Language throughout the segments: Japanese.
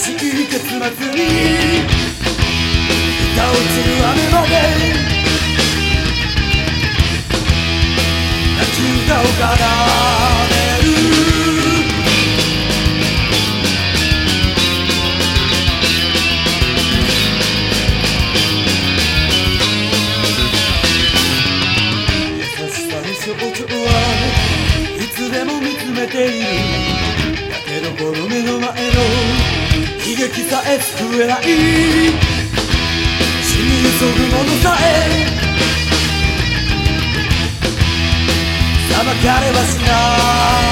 しき結末に歌をちる雨まで泣き歌を奏でる優しさの象徴はいつでも見つめている「だけどこの目の前の」悲劇さえ救えない。死に急ぐものさえ。裁かれはしない。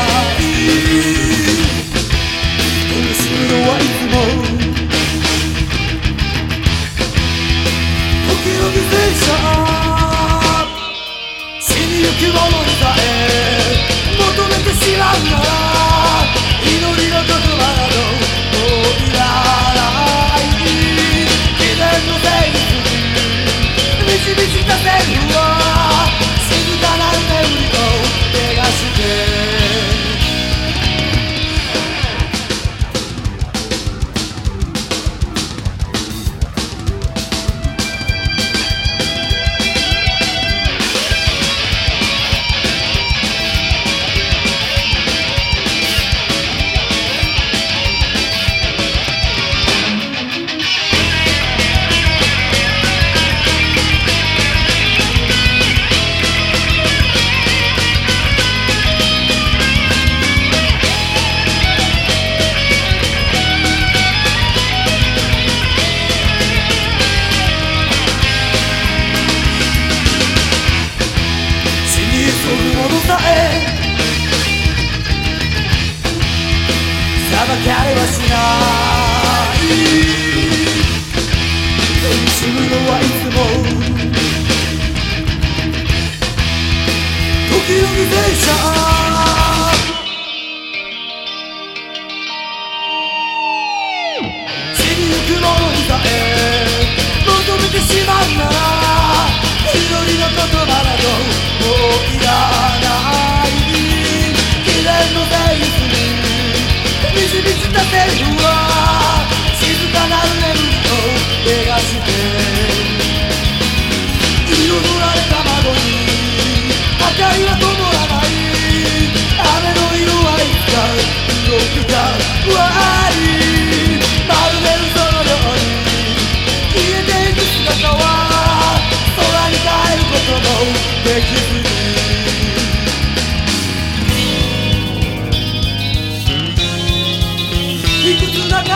Yeah. たセリフ静かなレンと照らして。Zuna